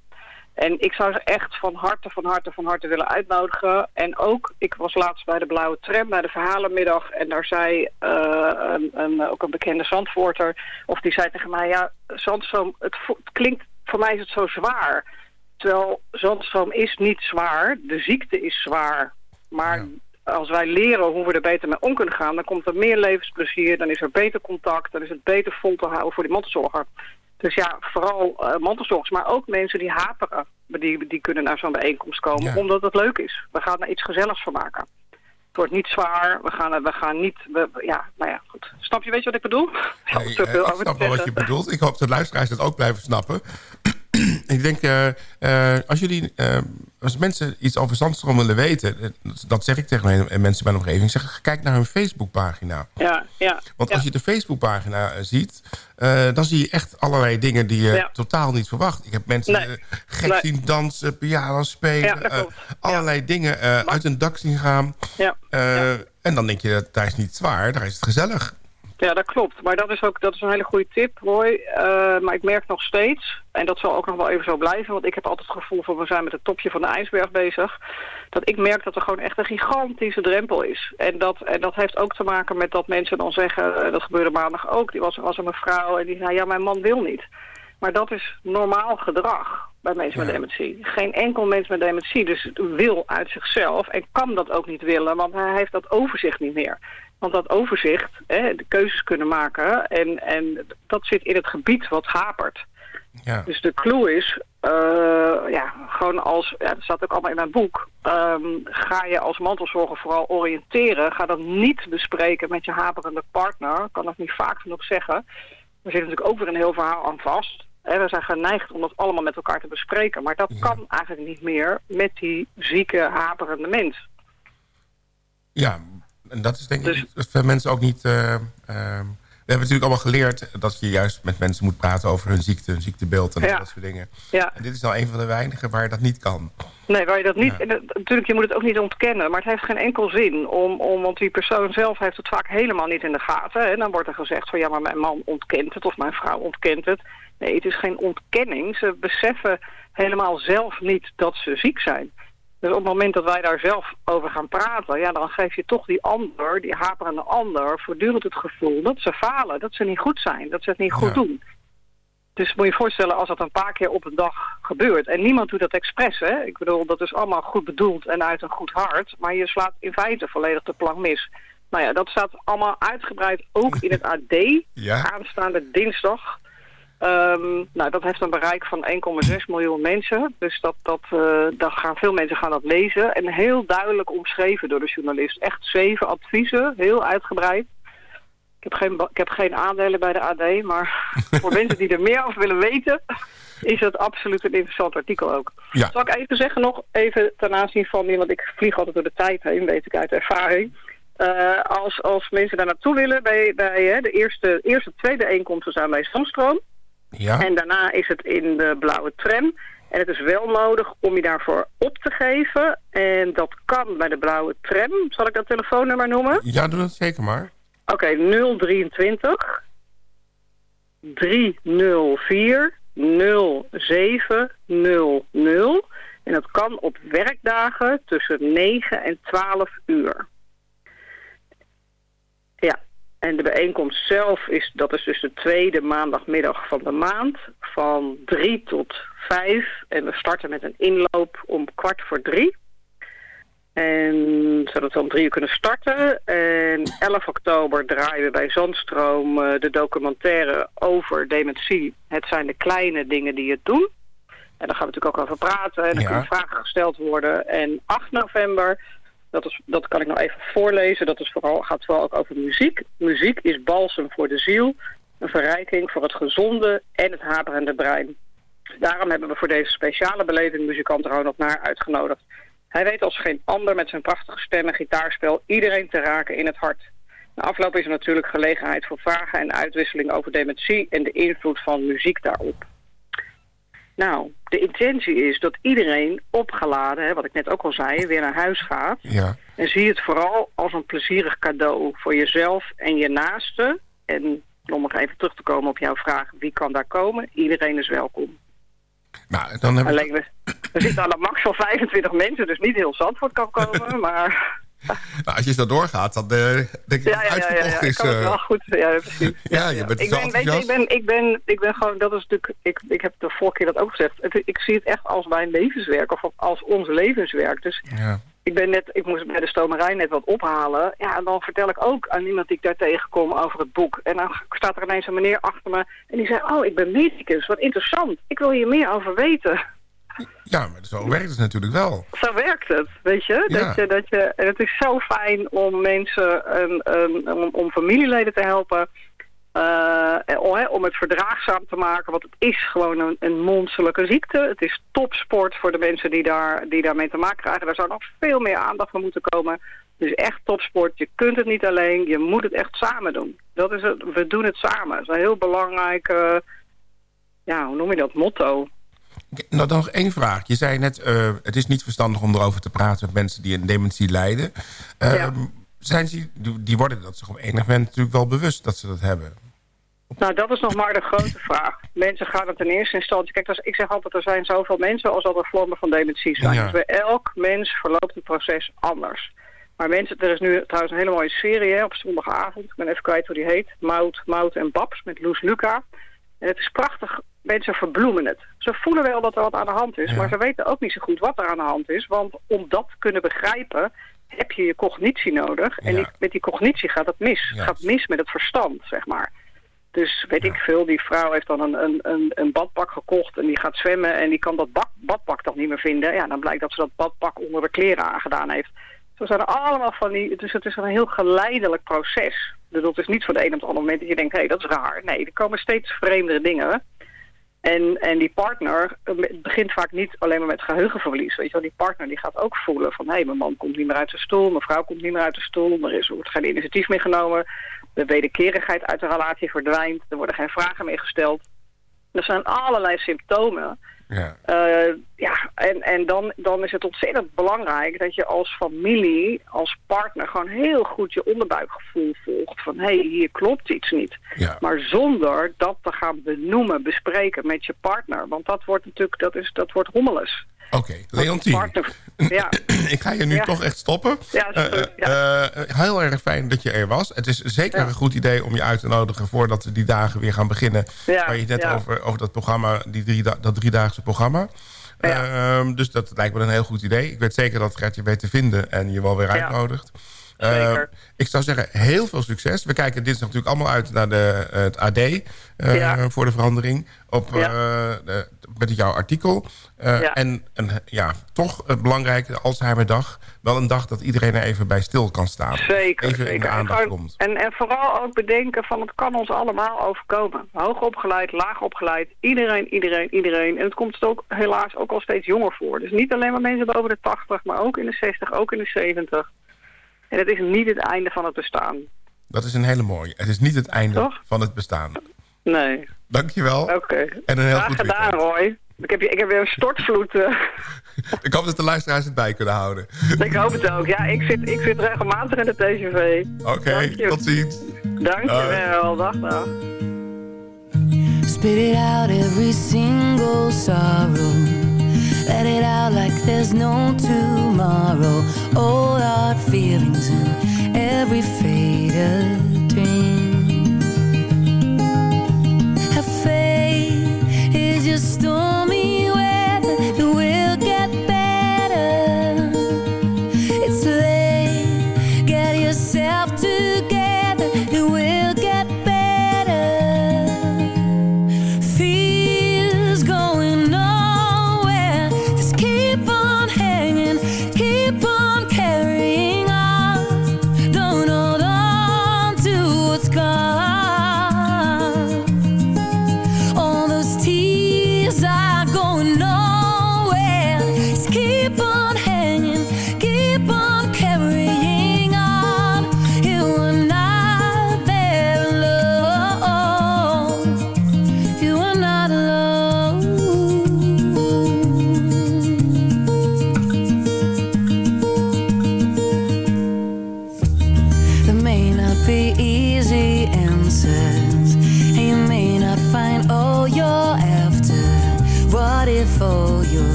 J: En ik zou ze echt van harte, van harte, van harte willen uitnodigen. En ook, ik was laatst bij de Blauwe Tram, bij de verhalenmiddag. En daar zei uh, een, een, ook een bekende Zandvoorter, of die zei tegen mij... Ja, Zandstroom, het klinkt, voor mij is het zo zwaar. Terwijl Zandstroom is niet zwaar, de ziekte is zwaar. Maar als wij leren hoe we er beter mee om kunnen gaan... dan komt er meer levensplezier, dan is er beter contact... dan is het beter vol te houden voor die mantelzorger. Dus ja, vooral uh, mantelzorgers, maar ook mensen die haperen... die, die kunnen naar zo'n bijeenkomst komen,
G: Ja.
J: omdat het leuk is. We gaan er iets gezelligs van maken. Het wordt niet zwaar, we gaan, we gaan niet... We, ja, nou ja, goed. Snap je, weet je wat ik bedoel?
G: Nee, eh, ik snap wel wat je bedoelt. Ik hoop dat luisteraars dat ook blijven snappen. Ik denk, eh, eh, als jullie, eh, als mensen iets over Zandstroom willen weten... dat zeg ik tegen mijn- mensen in mijn omgeving. Zeg, kijk naar hun Facebookpagina.
J: Ja, ja.
G: Want
J: ja.
G: als je de Facebookpagina ziet... dan zie je echt allerlei dingen die je
J: Ja.
G: totaal niet verwacht. Ik heb mensen
J: Nee.
G: gek
J: Nee.
G: zien dansen, piano spelen...
J: Ja,
G: allerlei dingen uit hun dak zien gaan.
J: Ja.
G: En dan denk je, daar is niet zwaar, daar is het gezellig.
J: Ja, dat klopt. Maar dat is ook dat is een hele goede tip, Roy. Uh, maar ik merk nog steeds, en dat zal ook nog wel even zo blijven... want ik heb altijd het gevoel van we zijn met het topje van de ijsberg bezig... dat ik merk dat er gewoon echt een gigantische drempel is. En dat, en dat heeft ook te maken met dat mensen dan zeggen... Uh, dat gebeurde maandag ook, die was, was een vrouw en die zei... ja, mijn man wil niet. Maar dat is normaal gedrag bij mensen
G: Ja.
J: met dementie. Geen enkel mens met dementie dus wil uit zichzelf... en kan dat ook niet willen, want hij heeft dat overzicht niet meer... Want dat overzicht, hè, de keuzes kunnen maken, en, en dat zit in het gebied wat hapert.
G: Ja.
J: Dus de clue is, uh, ja, gewoon als, ja, dat staat ook allemaal in mijn boek, um, ga je als mantelzorger vooral oriënteren. Ga dat niet bespreken met je haperende partner, ik kan dat niet vaak genoeg zeggen. Er zit natuurlijk ook weer een heel verhaal aan vast. Hè, we zijn geneigd om dat allemaal met elkaar te bespreken, maar dat
G: Ja.
J: kan eigenlijk niet meer met die zieke, haperende mens.
G: Ja, en dat is denk ik
J: Dus-
G: dat veel mensen ook niet... eh, ehm, we hebben natuurlijk allemaal geleerd dat je juist met mensen moet praten over hun ziekte, hun ziektebeeld en
J: Ja.
G: dat soort dingen.
J: Ja.
G: En dit is nou een van de weinigen waar dat niet kan.
J: Nee, waar je dat niet...
G: Ja.
J: en dat- natuurlijk, je moet het ook niet ontkennen. Maar het heeft geen enkel zin. Om, om, want die persoon zelf heeft het vaak helemaal niet in de gaten. En dan wordt er gezegd van... ja, maar mijn man ontkent het of mijn vrouw ontkent het. Nee, het is geen ontkenning. Ze beseffen helemaal zelf niet dat ze ziek zijn. Dus op het moment dat wij daar zelf over gaan praten, ja, dan geef je toch die ander, die haperende ander, voortdurend het gevoel dat ze falen, dat ze niet goed zijn, dat ze het niet goed doen. Dus moet je je voorstellen als dat een paar keer op een dag gebeurt. En niemand doet dat expres, hè. Ik bedoel, dat is allemaal goed bedoeld en uit een goed hart. Maar je slaat in feite volledig de plank mis. Nou ja, dat staat allemaal uitgebreid ook in het AD.
G: Ja.
J: Aanstaande dinsdag. Ehm, nou, dat heeft een bereik van 1,6 miljoen mensen. Dus dat, dat, eh, dat gaan, veel mensen gaan dat lezen. En heel duidelijk omschreven door de journalist. Echt zeven adviezen, heel uitgebreid. Ik heb geen, ik heb geen aandelen bij de AD, maar voor mensen die er meer over willen weten... is het absoluut een interessant artikel ook.
G: Ja.
J: Zal ik even zeggen nog, even ten aanzien van... want ik vlieg altijd door de tijd heen, weet ik uit ervaring... Uh, als, als mensen daar naartoe willen, bij, bij hè, de eerste, eerste twee bijeenkomsten zijn bij Zandstroom.
G: Ja.
J: En daarna is het in de blauwe tram. En het is wel nodig om je daarvoor op te geven. En dat kan bij de blauwe tram. Zal ik dat telefoonnummer noemen?
G: Ja, doe dat zeker maar.
J: Oké, 023 304 0700. En dat kan op werkdagen tussen 9 en 12 uur. Ja, en de bijeenkomst zelf is, dat is dus de tweede maandagmiddag van de maand, van 3 tot 5. En we starten met een inloop om kwart voor drie. En zodat we om drie uur kunnen starten. En 11 oktober draaien we bij Zandstroom uh, de documentaire over dementie. Het zijn de kleine dingen die het doen. En daar gaan we natuurlijk ook over praten. En
G: Ja.
J: kunnen vragen gesteld worden. En 8 november, dat, dat kan ik nog even voorlezen. Dat is vooral, gaat vooral ook over muziek. Muziek is balsem voor de ziel. Een verrijking voor het gezonde en het haperende brein. Daarom hebben we voor deze speciale beleving muzikant Ronald Naar uitgenodigd. Hij weet als geen ander met zijn prachtige stem en gitaarspel iedereen te raken in het hart. Na afloop is er natuurlijk gelegenheid voor vragen en uitwisseling over dementie en de invloed van muziek daarop. Nou, de intentie is dat iedereen opgeladen, hè, wat ik net ook al zei, weer naar huis gaat.
G: Ja.
J: En zie het vooral als een plezierig cadeau voor jezelf en je naaste. En om nog even terug te komen op jouw vraag, wie kan daar komen? Iedereen is welkom.
G: Nou, dan hebben we...
J: Alleen we, we zitten aan een max van 25 mensen, dus niet heel Zandvoort kan komen. Maar
G: Nou, als je zo doorgaat, dan eh, denk ik
J: ja,
G: dat het
J: ja, ja, ja,
G: is.
J: het
G: eh.
J: wel goed. Ja, precies.
G: ja, je bent
J: Ik
G: zo
J: ben, weet je, ik ben, ik ben, ik ben gewoon, dat is natuurlijk, ik, ik heb de vorige keer dat ook gezegd. Het, ik zie het echt als mijn levenswerk of als ons levenswerk. Dus
G: Ja.
J: ik ben net, ik moest bij de stomerij net wat ophalen. Ja, en dan vertel ik ook aan iemand die ik daar tegenkom over het boek. En dan staat er ineens een meneer achter me en die zei, oh, ik ben medicus, wat interessant. Ik wil hier meer over weten.
G: Ja, maar zo werkt het natuurlijk wel.
J: Zo werkt het, weet je?
G: Ja.
J: Dat je, dat je en het is zo fijn om mensen, een, een, om, om familieleden te helpen. eh, en om, het verdraagzaam te maken, want het is gewoon een, een monsterlijke ziekte. Het is topsport voor de mensen die, daar, die daarmee te maken krijgen. Daar zou nog veel meer aandacht voor moeten komen. Het is echt topsport. Je kunt het niet alleen, je moet het echt samen doen. Dat is het, we doen het samen. Dat is een heel belangrijk, ja, hoe noem je dat, motto.
G: Nou, dan nog één vraag. Je zei net, eh, het is niet verstandig om erover te praten met mensen die een dementie lijden. Eh, zijn ze, die worden dat zich op enig moment natuurlijk wel bewust dat ze dat hebben.
J: Nou, dat is nog maar de grote vraag. Mensen gaan het in eerste instantie... Kijk, dus ik zeg altijd, er zijn zoveel mensen als dat er vormen van dementie zijn.
G: Ja.
J: Dus bij elk mens verloopt het proces anders. Maar mensen, er is nu trouwens een hele mooie serie hè, op zondagavond. Ik ben even kwijt hoe die heet. Mout, Mout en Babs met Loes Luca. En het is prachtig. Mensen verbloemen het. Ze voelen wel dat er wat aan de hand is.
G: Ja.
J: Maar ze weten ook niet zo goed wat er aan de hand is. Want om dat te kunnen begrijpen heb je je cognitie nodig. En
G: Ja.
J: die- met die cognitie gaat het mis. Het
G: Ja.
J: gaat mis met het verstand, zeg maar. Dus weet ik veel, die vrouw heeft dan een, een, een, een badpak gekocht en die gaat zwemmen en die kan dat bak, badpak dan niet meer vinden. Ja, dan blijkt dat ze dat badpak onder de kleren aangedaan heeft. Zo zijn er allemaal van die, dus het is een heel geleidelijk proces. Bedoel, het is niet van de een op het andere moment dat je denkt, hé, hey, dat is raar. Nee, er komen steeds vreemdere dingen. En, en die partner eh, begint vaak niet alleen maar met geheugenverlies. Weet je wel, die partner die gaat ook voelen van... hé, hey, mijn man komt niet meer uit zijn stoel, mijn vrouw komt niet meer uit de stoel... er is, wordt geen initiatief meer genomen, de wederkerigheid uit de relatie verdwijnt... er worden geen vragen meer gesteld. Er zijn allerlei symptomen.
G: Ja.
J: Eh, ja, en, en dan, dan is het ontzettend belangrijk dat je als familie, als partner... gewoon heel goed je onderbuikgevoel volgt. Van, hé, hey, hier klopt iets niet.
G: Ja.
J: Maar zonder dat te gaan benoemen, bespreken met je partner. Want dat wordt natuurlijk, dat, is, dat wordt hommeles.
G: Oké, Leontien.
J: Partner, ja.
G: ik ga je nu
J: Ja.
G: toch echt stoppen.
J: Ja, goed,
G: Eh, eh, heel erg fijn dat je er was. Het is zeker een goed idee om je uit te nodigen... voordat we die dagen weer gaan beginnen. Waar je het net over, over dat programma, die drie, da- dat driedaagse programma. Ehm, dus dat lijkt me een heel goed idee. Ik weet zeker dat Gert je weet te vinden en je wel weer uitnodigt.
J: Zeker.
G: Eh, ik zou zeggen, heel veel succes. We kijken dinsdag natuurlijk allemaal uit naar de, het AD... eh,
J: Ja.
G: voor de verandering. Op,
J: Ja.
G: eh, de- met jouw artikel.
J: Ja.
G: En een, ja, toch het belangrijke Alzheimerdag. Wel een dag dat iedereen er even bij stil kan staan.
J: Zeker,
G: even in
J: zeker.
G: de
J: En,
G: aandacht
J: gewoon-
G: komt.
J: en, en vooral ook bedenken van het kan ons allemaal overkomen. Hoog opgeleid, laag opgeleid, iedereen, iedereen, iedereen. En het komt ook helaas ook al steeds jonger voor. Dus niet alleen maar mensen boven de 80, maar ook in de 60, ook in de 70. En het is niet het einde van het bestaan.
G: Dat is een hele mooie. Het is niet het einde
J: Toch?
G: van het bestaan.
J: Nee.
G: Dankjewel.
J: Oké.
G: En een heel
J: Graag
G: goed
J: gedaan,
G: weekend.
J: Roy. Ik heb, je- ik heb weer een stortvloed. eh.
G: Ik hoop dat de luisteraars het bij kunnen houden.
J: ik hoop het ook. Ja, ik zit, ik zit regelmatig in de TGV.
G: Oké,
J: Dank je.
G: tot ziens.
J: Dankjewel. Dag, dag.
K: Spit it out every single sorrow. Let it out like there's no tomorrow. All our feelings in every faded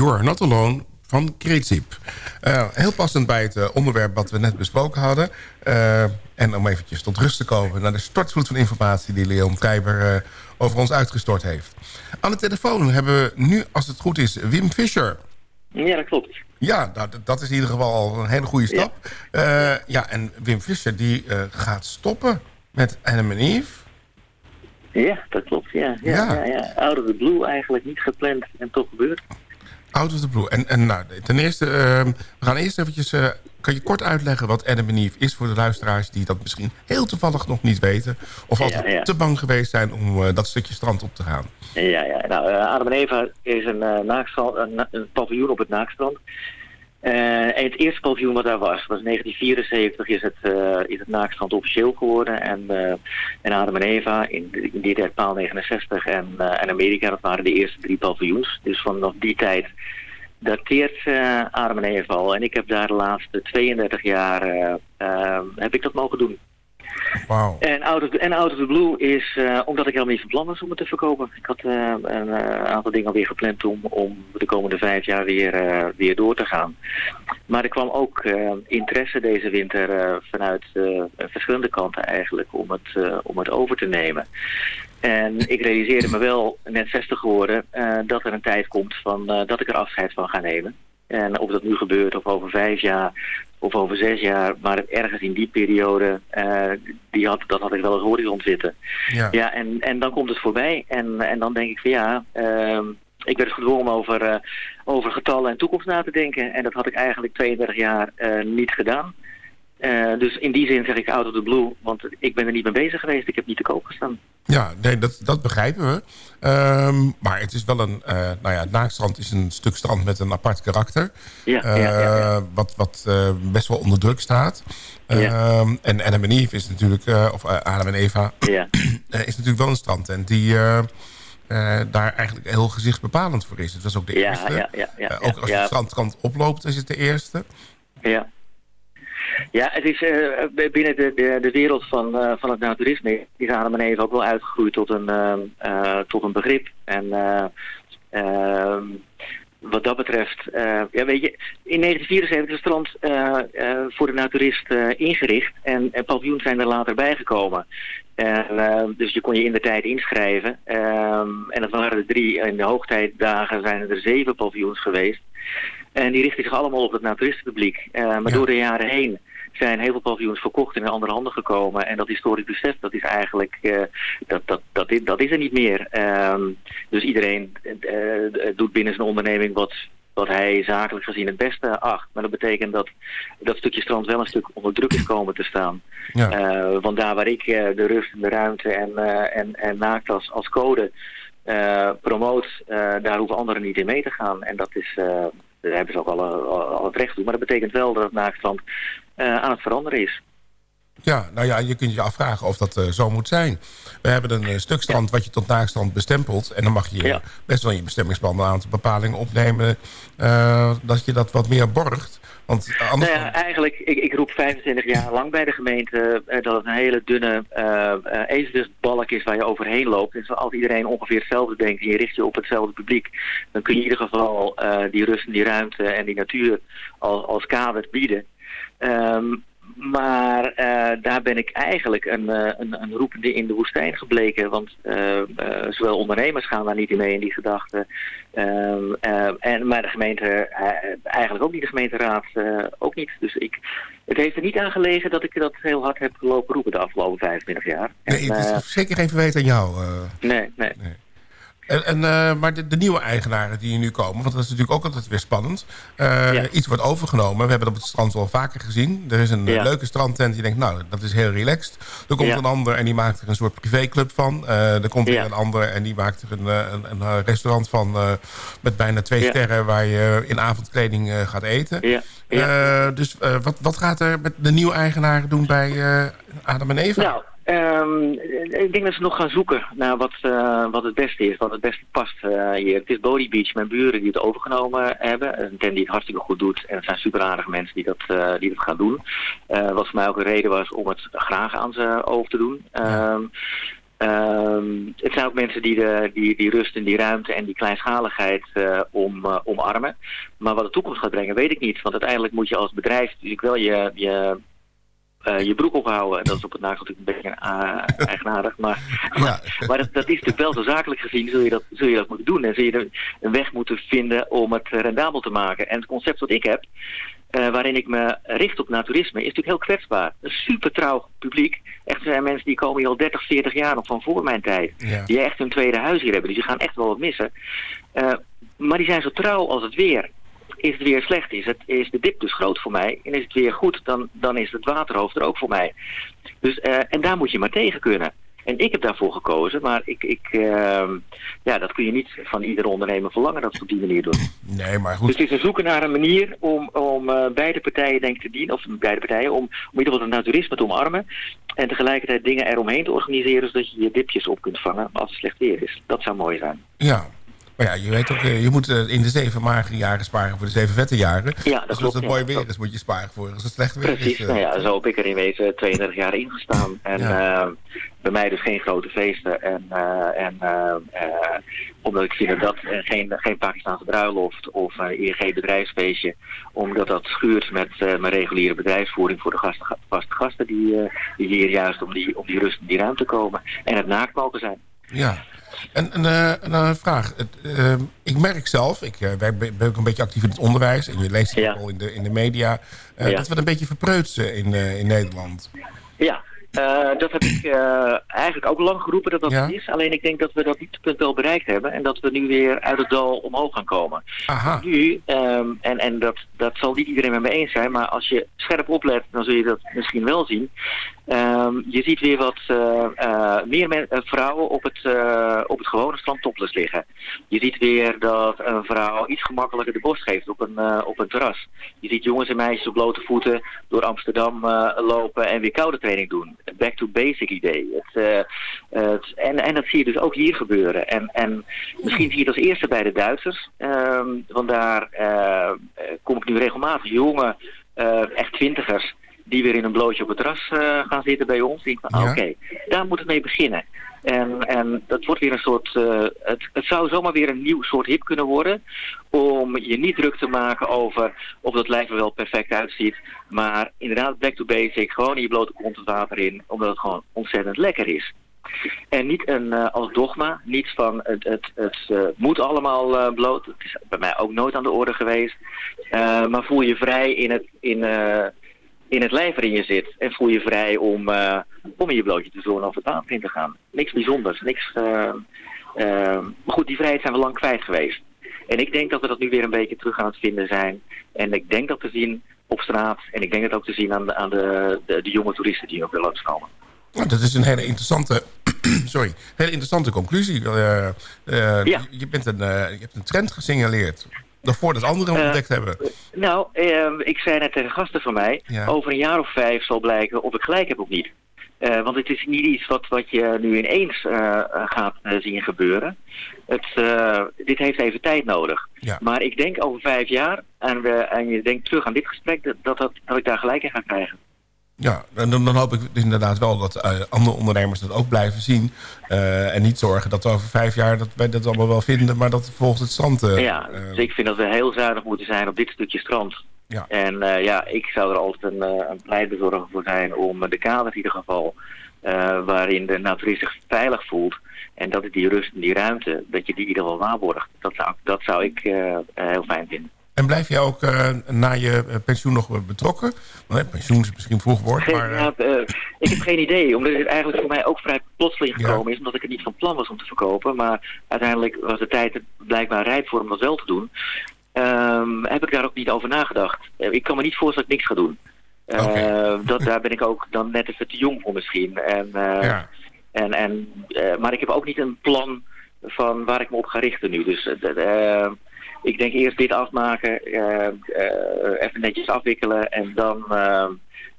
K: You're Not Alone
G: van Kreetsiep. Eh, heel passend bij het eh, onderwerp wat we net besproken hadden. Eh, en om eventjes tot rust te komen... naar de stortvloed van informatie die Leon Krijber eh, over ons uitgestort heeft. Aan de telefoon hebben we nu, als het goed is, Wim Fischer.
L: Ja, dat klopt.
G: Ja, nou, dat is in ieder geval al een hele goede stap. Ja, ja en Wim Fischer die gaat stoppen met Adam Eve.
L: Ja, dat klopt. Ja, ja,
G: Ja.
L: ja. ja, Out of the blue eigenlijk niet gepland en toch gebeurd.
G: Out of the Blue. En, en nou, ten eerste, eh, we gaan eerst eventjes... eh, kan je kort uitleggen wat Adam Eve is voor de luisteraars... die dat misschien heel toevallig nog niet weten... of altijd
L: Ja, ja.
G: te bang geweest zijn om eh, dat stukje strand op te gaan?
L: Ja, ja. Nou, eh, Adam en Eva is een, naakstrand, een, een paviljoen op het Naakstrand. Eh, en het eerste paviljoen wat daar was, was in 1974 is het, eh, is het Naakstrand officieel geworden. En, eh, en Adam en Eva in, in die tijd paal 69 en, en Amerika, dat waren de eerste drie paviljoens. Dus vanaf die tijd dateert eh Adam en Eva al. En ik heb daar de laatste 32 jaar heb ik dat mogen doen. En Out, of en Out of the Blue is eh, omdat ik helemaal niet van plan was om het te verkopen. Ik had eh, een eh, aantal dingen alweer gepland om, om de komende vijf jaar weer, weer door te gaan. Maar er kwam ook interesse deze winter vanuit verschillende kanten eigenlijk om het, om het over te nemen. En ik realiseerde me wel, net 60 geworden, dat er een tijd komt van, dat ik er afscheid van ga nemen. En of dat nu gebeurt of over vijf jaar of over zes jaar, maar ergens in die periode, eh, die had, dat had ik wel als horizon zitten.
G: Ja.
L: Ja, en, en dan komt het voorbij en, en dan denk ik van ja, ehm, ik werd gedwongen om over, eh, over getallen en toekomst na te denken. En dat had ik eigenlijk 32 jaar eh, niet gedaan. Eh, dus in die zin zeg ik out of the blue, want ik ben er niet mee bezig geweest. Ik heb niet te koop gestaan.
G: Ja, nee, dat, dat begrijpen we. Ehm, maar het is wel een... eh, nou ja, het Naakstrand is een stuk strand met een apart karakter.
L: Ja,
G: Eh,
L: ja, ja, ja.
G: Wat, wat best wel onder druk staat. Ehm, En Adam en Eve is natuurlijk... of Adam en Eva
L: Ja.
G: is natuurlijk wel een strandtent die... daar eigenlijk heel gezichtsbepalend voor is. Het was ook de
L: Ja,
G: eerste.
L: ja, ja, ja, ja,
G: ook als je de strandkant oploopt, is het de eerste.
L: Ja. Ja, het is eh, binnen de, de, de wereld van, eh, van het naturisme is Adam en Eva ook wel uitgegroeid tot een, eh, tot een begrip. En eh, ehm, wat dat betreft, ja, weet je, in 1974 is het strand voor de naturist ingericht en, en paviljoens zijn er later bijgekomen. En, dus je kon je in de tijd inschrijven. Ehm, en dat waren er drie. In de hoogtijdagen zijn er zeven paviljoens geweest. En die richten zich allemaal op het naturistenpubliek. Eh, maar door de jaren heen zijn heel veel paviljoens verkocht en in andere handen gekomen. En dat historisch besef, dat is eigenlijk, eh, dat, dat, dat, is, dat is er niet meer. Ehm, dus iedereen eh, doet binnen zijn onderneming wat, wat hij zakelijk gezien het beste acht. Maar dat betekent dat dat stukje strand wel een stuk onder druk is komen te staan.
G: Ja.
L: Want daar waar ik de rust en de ruimte en, en, en naakt als, als code promoot, daar hoeven anderen niet in mee te gaan. En dat is, daar hebben ze ook al, al, het recht toe. Maar dat betekent wel dat het naaktstrand eh, aan het veranderen is.
G: Ja, nou ja, je kunt je afvragen of dat eh, zo moet zijn. We hebben een eh, stuk strand wat je tot naakstrand bestempelt. En dan mag je
L: Ja.
G: best wel in je bestemmingsplan een aantal bepalingen opnemen... dat je dat wat meer borgt. Want anders...
L: Nou ja, eigenlijk, ik, ik roep 25 jaar lang bij de gemeente eh, dat het een hele dunne eh eh, is waar je overheen loopt. En als iedereen ongeveer hetzelfde denkt en je richt je op hetzelfde publiek, dan kun je in ieder geval eh, die rust en die ruimte en die natuur als, als kader bieden. Ehm, maar eh, daar ben ik eigenlijk een, eh, een, een roepende in de woestijn gebleken. Want eh, zowel ondernemers gaan daar niet in mee in die gedachten. Ehm, eh, en, maar de gemeente, eigenlijk ook niet de gemeenteraad, ook niet. Dus ik, het heeft er niet aan gelegen dat ik dat heel hard heb lopen roepen de afgelopen 25 jaar.
G: nee,
L: En,
G: het
L: eh,
G: is zeker geen verweten aan jou. eh.
L: nee, nee.
G: En, en, eh, maar de, de nieuwe eigenaren die hier nu komen... want dat is natuurlijk ook altijd weer spannend. Eh, Iets wordt overgenomen. We hebben dat op het strand wel vaker gezien. Er is een
L: Ja.
G: leuke strandtent die denkt... nou, dat is heel relaxed. Er komt
L: Ja.
G: een ander en die maakt er een soort privéclub van. Eh, er komt weer een ander en die maakt er een, een, een, restaurant van... met bijna twee sterren... waar je in avondkleding gaat eten.
L: Ja.
G: Dus wat, wat gaat er met de nieuwe eigenaren doen bij Adam en Eva?
L: Nou, ehm, ik denk dat ze nog gaan zoeken naar wat, eh, wat het beste is, wat het beste past eh, hier. Het is Body Beach, mijn buren die het overgenomen hebben. Een tent die het hartstikke goed doet. En het zijn super aardige mensen die dat, eh, die dat gaan doen. Wat voor mij ook een reden was om het graag aan ze over te doen. Ehm, ehm, het zijn ook mensen die, de, die, die rust en die ruimte en die kleinschaligheid om, omarmen. Maar wat de toekomst gaat brengen, weet ik niet. Want uiteindelijk moet je als bedrijf natuurlijk wel je, je eh, je broek ophouden. En dat is op het naakt natuurlijk een beetje uh, eigenaardig. Maar,
G: Ja.
L: maar dat, dat is natuurlijk wel zo zakelijk gezien, zul je, dat, zul je dat moeten doen. En zul je een weg moeten vinden om het rendabel te maken. En het concept wat ik heb, eh, waarin ik me richt op naturisme, is natuurlijk heel kwetsbaar. Een super trouw publiek. Echt, er zijn mensen die komen hier al 30, 40 jaar nog van voor mijn tijd.
G: Ja.
L: Die echt hun tweede huis hier hebben. Dus die gaan echt wel wat missen. Eh, maar die zijn zo trouw als het weer. Is het weer slecht, is, het, is de dip dus groot voor mij. En is het weer goed, dan, dan is het waterhoofd er ook voor mij. Dus, eh, en daar moet je maar tegen kunnen. En ik heb daarvoor gekozen, maar ik, ik, ehm, ja, dat kun je niet van iedere ondernemer verlangen dat ze op die manier doen.
G: Nee, maar goed.
L: Dus het is een zoeken naar een manier om, om eh, beide partijen denk ik te dienen, of beide partijen, om, om in ieder geval het naturisme te omarmen. En tegelijkertijd dingen eromheen te organiseren, zodat je je dipjes op kunt vangen als het slecht weer is. Dat zou mooi zijn.
G: Ja. Maar ja, je weet ook, eh, je moet eh, in de zeven magere jaren sparen voor de zeven vette jaren.
L: Ja, dat
G: dus
L: klopt,
G: als het
L: ja,
G: mooi weer is, moet je sparen voor als het slecht weer
L: Precies,
G: is. eh.
L: nou ja, zo heb ik er in wezen 32 jaar ingestaan. En bij mij dus geen grote feesten. En, en omdat ik vind dat geen, geen Pakistaanse bruiloft of een ING-bedrijfsfeestje, omdat dat schuurt met mijn reguliere bedrijfsvoering voor de gasten, vaste gasten die, die hier juist om die, om die rust en die ruimte komen. En het naakt mogen zijn.
G: Ja. En, en, eh, een vraag. Het, eh, ik merk zelf, ik eh, ben ook een beetje actief in het onderwijs... en je leest het ook al in de, in de media... eh,
L: Ja.
G: dat we het een beetje verpreutsen in, eh, in Nederland.
L: Ja, eh, dat heb ik eh, eigenlijk ook lang geroepen dat dat
G: Ja?
L: is. Alleen ik denk dat we dat dieptepunt wel bereikt hebben. En dat we nu weer uit het dal omhoog gaan komen.
G: Aha.
L: Nu, ehm, en, en dat, dat zal niet iedereen met me eens zijn. Maar als je scherp oplet, dan zul je dat misschien wel zien. Ehm, je ziet weer wat eh, meer men- vrouwen op het, op het gewone strand topless liggen. Je ziet weer dat een vrouw iets gemakkelijker de borst geeft op een, op een terras. Je ziet jongens en meisjes op blote voeten door Amsterdam lopen en weer koude training doen. Back to basic idee. Het, eh, het, en, en dat zie je dus ook hier gebeuren. En, en misschien zie je het als eerste bij de Duitsers. Ehm, want daar eh, eh, kom ik nu regelmatig jonge, eh, echt twintigers die weer in een blootje op het terras eh, gaan zitten bij ons. Die van, oké, daar moet het mee beginnen. En, en dat wordt weer een soort, eh, het, het zou zomaar weer een nieuw soort hip kunnen worden. Om je niet druk te maken over of dat lijf er wel perfect uitziet. Maar inderdaad, back to basic, gewoon in je blote kont het water in. Omdat het gewoon ontzettend lekker is. En niet een, eh, als dogma, niet van het, het, het eh, moet allemaal bloot. Het is bij mij ook nooit aan de orde geweest. Maar voel je vrij in het, in, in het lijf waarin je zit. En voel je vrij om, eh, om in je blootje te zonen of het water in te gaan. Niks bijzonders. Niks, eh, eh, maar goed, die vrijheid zijn we lang kwijt geweest. En ik denk dat we dat nu weer een beetje terug aan het vinden zijn. En ik denk dat te zien op straat. En ik denk dat ook te zien aan de, aan de, de, de jonge toeristen die ook weer langskomen.
G: Nou, dat is een hele interessante, sorry, hele interessante conclusie. Eh, je, bent een, je hebt een trend gesignaleerd. Nog voordat anderen hem
L: Eh,
G: ontdekt hebben.
L: Nou, eh, ik zei net tegen gasten van mij,
G: Ja.
L: over een jaar of vijf zal blijken of ik gelijk heb of niet. Eh, want het is niet iets wat, wat je nu ineens eh, gaat zien gebeuren. Het, dit heeft even tijd nodig.
G: Ja.
L: Maar ik denk over vijf jaar, en, we, en je denkt terug aan dit gesprek, dat, dat, dat ik daar gelijk in ga krijgen.
G: Ja, en dan, dan hoop ik dus inderdaad wel dat eh, andere ondernemers dat ook blijven zien. eh, en niet zorgen dat over vijf jaar dat wij dat allemaal wel vinden, maar dat volgens het strand... eh,
L: ja, dus ik vind dat we heel zuinig moeten zijn op dit stukje strand.
G: Ja.
L: En ja, ik zou er altijd een, een pleitbezorger voor zijn om de kaders in ieder geval, waarin de naturist zich veilig voelt. En dat is die rust en die ruimte, dat je die in ieder geval waarborgt. Dat zou, dat zou ik heel fijn vinden.
G: En blijf jij ook eh, na je eh, pensioen nog betrokken? Want, hè, pensioen is misschien vroeg woord,
L: Geen-
G: maar... eh,
L: ja, ik heb geen idee, omdat het eigenlijk voor mij ook vrij plotseling gekomen is, omdat ik het niet van plan was om te verkopen. Maar uiteindelijk was de tijd blijkbaar rijp voor om dat wel te doen. Ehm, heb ik daar ook niet over nagedacht. Ik kan me niet voorstellen dat ik niks ga doen. Dat, daar ben ik ook dan net even te jong voor misschien. En, en, en, maar ik heb ook niet een plan van waar ik me op ga richten nu. Dus ik denk eerst dit afmaken, eh, eh, even netjes afwikkelen en dan, eh,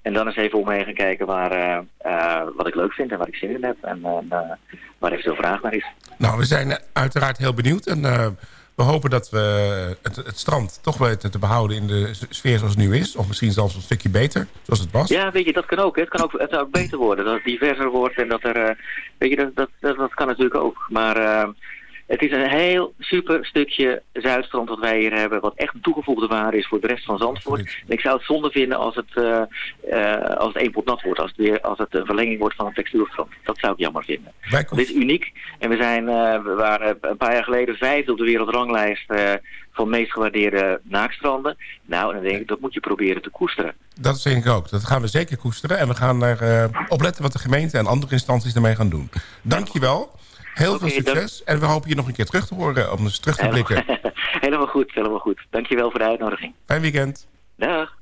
L: en dan eens even omheen gaan kijken waar, eh, eh, wat ik leuk vind en waar ik zin in heb en waar eventueel vraag naar is.
G: Nou, we zijn uiteraard heel benieuwd. En we hopen dat we het, het strand toch weten te behouden in de sfeer zoals het nu is. Of misschien zelfs een stukje beter, zoals het was.
L: Ja, weet je, dat kan ook. hè. Het kan ook, het ook beter worden. Dat het diverser wordt en dat er... weet je, dat, dat, dat, dat kan natuurlijk ook. Maar eh, Het is een heel super stukje Zuidstrand wat wij hier hebben, wat echt een toegevoegde waarde is voor de rest van Zandvoort. En ik zou het zonde vinden als het, eh, als het één pot nat wordt, als het, weer, als het een verlenging wordt van een textuurstrand. Dat zou ik jammer vinden. Het is uniek en we, zijn, eh, we waren een paar jaar geleden vijfde op de wereldranglijst van meest gewaardeerde naakstranden. Nou, dan denk ik, dat moet je proberen te koesteren.
G: Dat denk ik ook. Dat gaan we zeker koesteren. En we gaan er opletten wat de gemeente en andere instanties ermee gaan doen. Dankjewel. Heel veel succes. En we hopen je nog een keer terug te horen om eens terug te blikken.
L: helemaal goed, helemaal goed. Dankjewel voor de uitnodiging.
G: Fijn weekend.
L: Dag.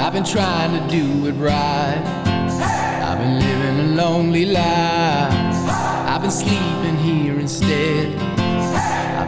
I: I've been trying to do it right. I've been living a lonely life. I've been sleeping here instead.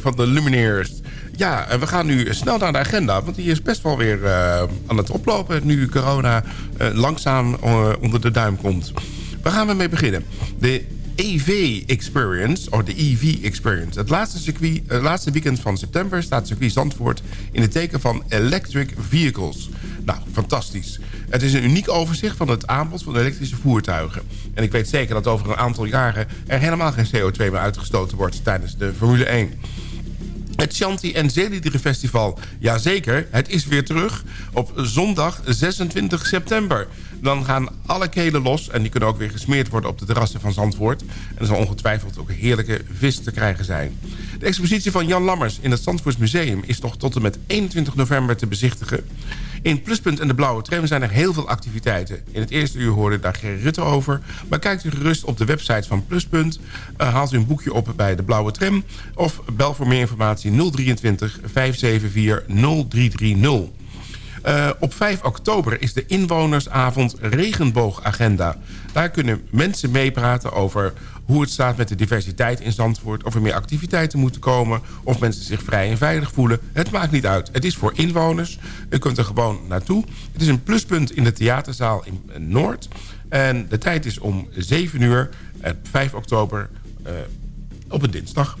G: Van de Lumineers. Ja, en we gaan nu snel naar de agenda, want die is best wel weer eh, aan het oplopen... nu corona eh, langzaam eh, onder de duim komt. Waar gaan we mee beginnen? De EV Experience, of de EV Experience. Het laatste, het laatste weekend van september staat circuit Zandvoort... in het teken van electric vehicles. Nou, fantastisch. Het is een uniek overzicht van het aanbod van elektrische voertuigen. En ik weet zeker dat over een aantal jaren... er helemaal geen CO2 meer uitgestoten wordt tijdens de Formule 1. Het Shanti en Zeeliederen Festival. Jazeker, het is weer terug op zondag 26 september. Dan gaan alle kelen los en die kunnen ook weer gesmeerd worden op de terrassen van Zandvoort. En er zal ongetwijfeld ook heerlijke vis te krijgen zijn. De expositie van Jan Lammers in het Zandvoorts Museum is nog tot en met 21 november te bezichtigen. In Pluspunt en de Blauwe Tram zijn er heel veel activiteiten. In het eerste uur hoorde daar Gerry Rutte over. Maar kijkt u gerust op de website van Pluspunt. Uh, haalt u een boekje op bij de Blauwe Tram. Of bel voor meer informatie 023 574 0330. Uh, op 5 oktober is de inwonersavond Regenboogagenda. Daar kunnen mensen meepraten over hoe het staat met de diversiteit in Zandvoort... of er meer activiteiten moeten komen... of mensen zich vrij en veilig voelen. Het maakt niet uit. Het is voor inwoners. U kunt er gewoon naartoe. Het is een pluspunt in de theaterzaal in Noord. En de tijd is om 7 uur, op 5 oktober, uh, op een dinsdag.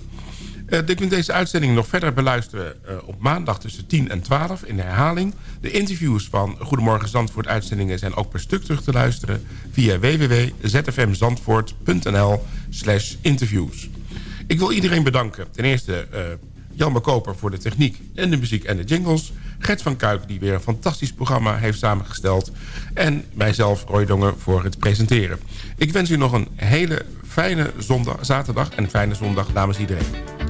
G: Uh, kunt deze uitzending nog verder beluisteren eh, op maandag tussen 10 en 12 in de herhaling. De interviews van Goedemorgen Zandvoort uitzendingen zijn ook per stuk terug te luisteren via www.zfmzandvoort.nl slash interviews. Ik wil iedereen bedanken. Ten eerste uh, Jan Koper voor de techniek en de muziek en de jingles. Gert van Kuik die weer een fantastisch programma heeft samengesteld. En mijzelf, Roy Dongen, voor het presenteren. Ik wens u nog een hele fijne zondag, zaterdag en een fijne zondag, dames iedereen.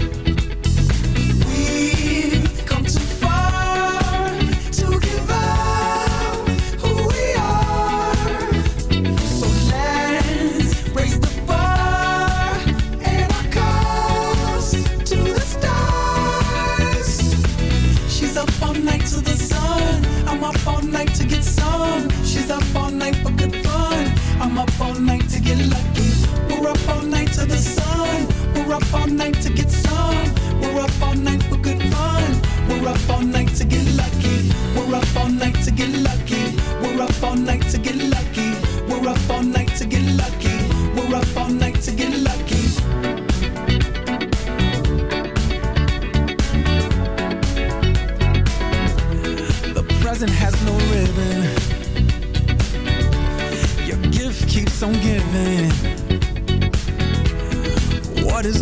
I: all night together.